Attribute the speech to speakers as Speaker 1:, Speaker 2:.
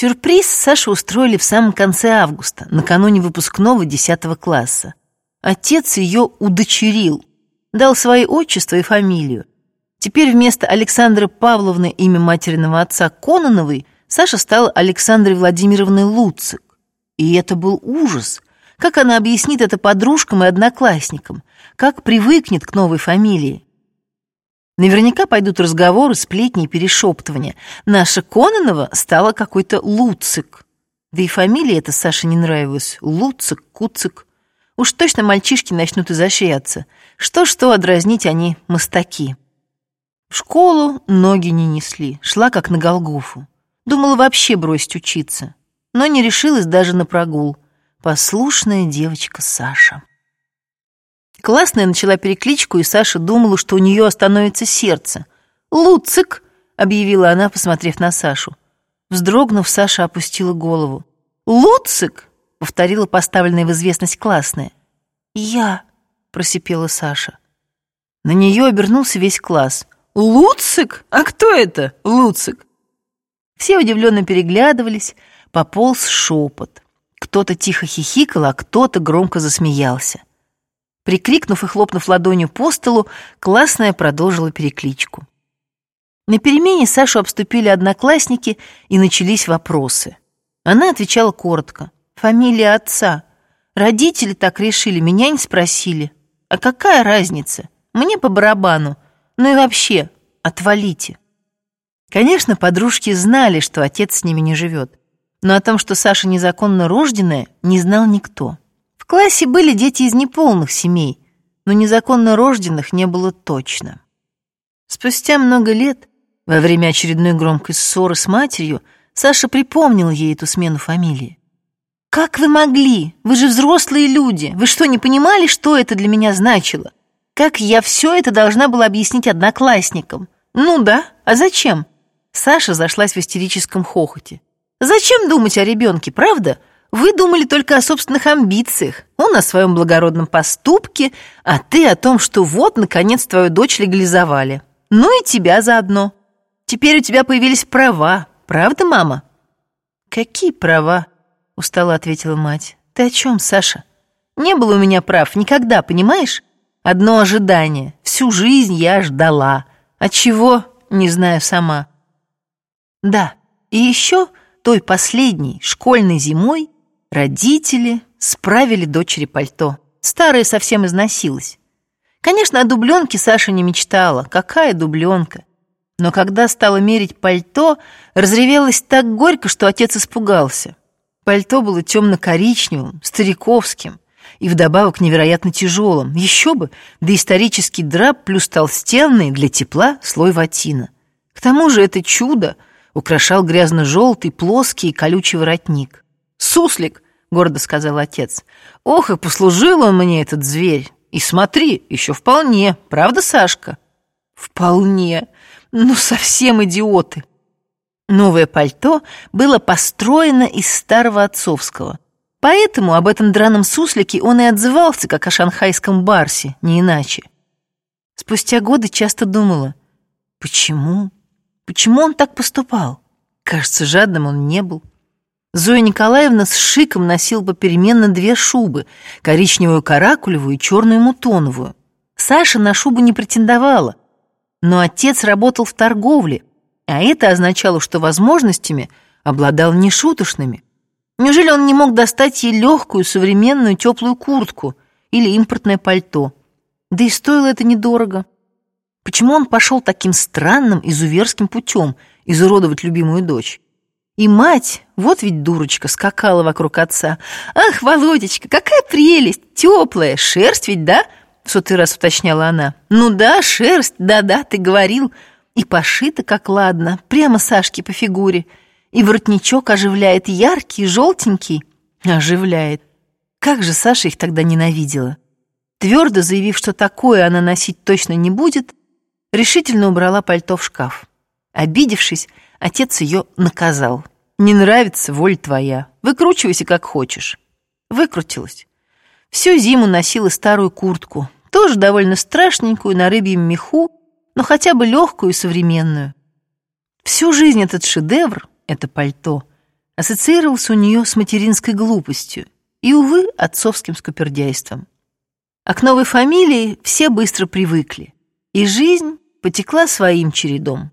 Speaker 1: Сюрприз Сашу устроили в самом конце августа, накануне выпускного 10 класса. Отец ее удочерил, дал свои отчество и фамилию. Теперь вместо Александры Павловны имя материного отца Кононовой Саша стала Александрой Владимировной Луцик. И это был ужас. Как она объяснит это подружкам и одноклассникам? Как привыкнет к новой фамилии? Наверняка пойдут разговоры, сплетни и перешептывания. Наша Кононова стала какой-то Луцик. Да и фамилия эта Саше не нравилась. Луцик, Куцик. Уж точно мальчишки начнут изощряться. Что-что, одразнить они мастаки. В школу ноги не несли, шла как на Голгофу. Думала вообще бросить учиться, но не решилась даже на прогул. Послушная девочка Саша. Классная начала перекличку, и Саша думала, что у нее остановится сердце. «Луцик!» — объявила она, посмотрев на Сашу. Вздрогнув, Саша опустила голову. «Луцик!» — повторила поставленная в известность классная. «Я!» — просипела Саша. На нее обернулся весь класс. «Луцик? А кто это, Луцик?» Все удивленно переглядывались, пополз шепот. Кто-то тихо хихикал, а кто-то громко засмеялся. Прикрикнув и хлопнув ладонью по столу, классная продолжила перекличку. На перемене Сашу обступили одноклассники, и начались вопросы. Она отвечала коротко. «Фамилия отца. Родители так решили, меня не спросили. А какая разница? Мне по барабану. Ну и вообще, отвалите». Конечно, подружки знали, что отец с ними не живет. Но о том, что Саша незаконно рожденная, не знал никто классе были дети из неполных семей, но незаконно рожденных не было точно. Спустя много лет, во время очередной громкой ссоры с матерью, Саша припомнил ей эту смену фамилии. «Как вы могли? Вы же взрослые люди. Вы что, не понимали, что это для меня значило? Как я все это должна была объяснить одноклассникам? Ну да, а зачем?» Саша зашлась в истерическом хохоте. «Зачем думать о ребенке, правда? Вы думали только о собственных амбициях, он о своем благородном поступке, а ты о том, что вот, наконец, твою дочь легализовали. Ну и тебя заодно. Теперь у тебя появились права, правда, мама?» «Какие права?» — устало ответила мать. «Ты о чем, Саша? Не было у меня прав никогда, понимаешь? Одно ожидание. Всю жизнь я ждала. От чего, не знаю сама. Да, и еще той последней школьной зимой Родители справили дочери пальто. Старая совсем износилась. Конечно, о дубленке Саша не мечтала. Какая дубленка? Но когда стала мерить пальто, разревелась так горько, что отец испугался. Пальто было темно-коричневым, стариковским и вдобавок невероятно тяжелым. Еще бы, да исторический драп плюс толстенный для тепла слой ватина. К тому же это чудо украшал грязно-желтый, плоский и колючий воротник. «Суслик!» — гордо сказал отец. «Ох, и послужил он мне, этот зверь! И смотри, еще вполне, правда, Сашка?» «Вполне! Ну, совсем идиоты!» Новое пальто было построено из старого отцовского. Поэтому об этом драном суслике он и отзывался, как о шанхайском барсе, не иначе. Спустя годы часто думала, почему? Почему он так поступал? Кажется, жадным он не был. Зоя Николаевна с шиком носила попеременно две шубы, коричневую каракулевую и черную мутоновую. Саша на шубу не претендовала, но отец работал в торговле, а это означало, что возможностями обладал нешуточными. Неужели он не мог достать ей легкую, современную, теплую куртку или импортное пальто? Да и стоило это недорого. Почему он пошел таким странным, изуверским путем изуродовать любимую дочь? И мать, вот ведь дурочка, скакала вокруг отца. «Ах, Володечка, какая прелесть! Теплая, шерсть ведь, да?» В сотый раз уточняла она. «Ну да, шерсть, да-да, ты говорил. И пошита как ладно, прямо Сашке по фигуре. И воротничок оживляет, яркий, желтенький. Оживляет. Как же Саша их тогда ненавидела. Твердо заявив, что такое она носить точно не будет, решительно убрала пальто в шкаф. Обидевшись, отец ее наказал. «Не нравится, воля твоя. Выкручивайся, как хочешь». Выкрутилась. Всю зиму носила старую куртку, тоже довольно страшненькую, на рыбьем меху, но хотя бы легкую и современную. Всю жизнь этот шедевр, это пальто, ассоциировался у нее с материнской глупостью и, увы, отцовским скупердяйством. А к новой фамилии все быстро привыкли, и жизнь потекла своим чередом.